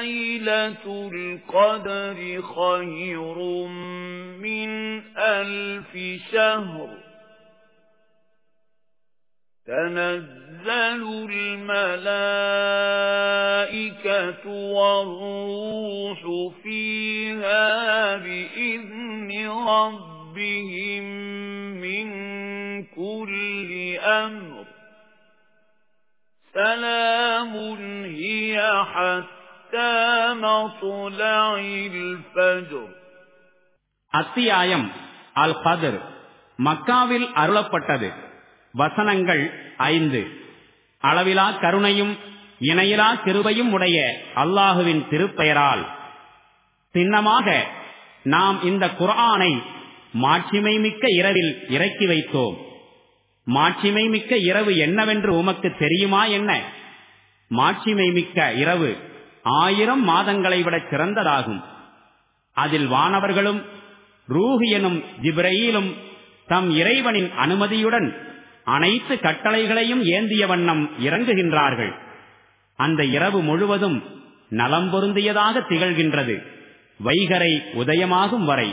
لَيْلَةُ الْقَدْرِ خَيْرٌ مِنْ أَلْفِ شَهْرٍ تَنَزَّلُ الْمَلَائِكَةُ وَالرُّوحُ فِيهَا بِإِذْنِ رَبِّهِمْ مِنْ كُلِّ أَمْرٍ سَلَامٌ هِيَ حَتَّى அத்தியாயம் அல் பதர் மக்காவில் அருளப்பட்டது வசனங்கள் ஐந்து அளவிலா கருணையும் இணையிலா கிருபையும் உடைய அல்லாஹுவின் திருப்பெயரால் சின்னமாக நாம் இந்த குரானை மாட்சிமை மிக்க இரவில் இறக்கி வைத்தோம் மாட்சிமை மிக்க இரவு என்னவென்று உமக்கு தெரியுமா என்ன மாட்சிமை மிக்க இரவு ஆயிரம் மாதங்களை விட சிறந்ததாகும் அதில் வானவர்களும் ரூஹியனும் ஜிப்ரையிலும் தம் இறைவனின் அனுமதியுடன் அனைத்து கட்டளைகளையும் ஏந்திய வண்ணம் இறங்குகின்றார்கள் அந்த இரவு முழுவதும் நலம் பொருந்தியதாக திகழ்கின்றது வைகரை உதயமாகும் வரை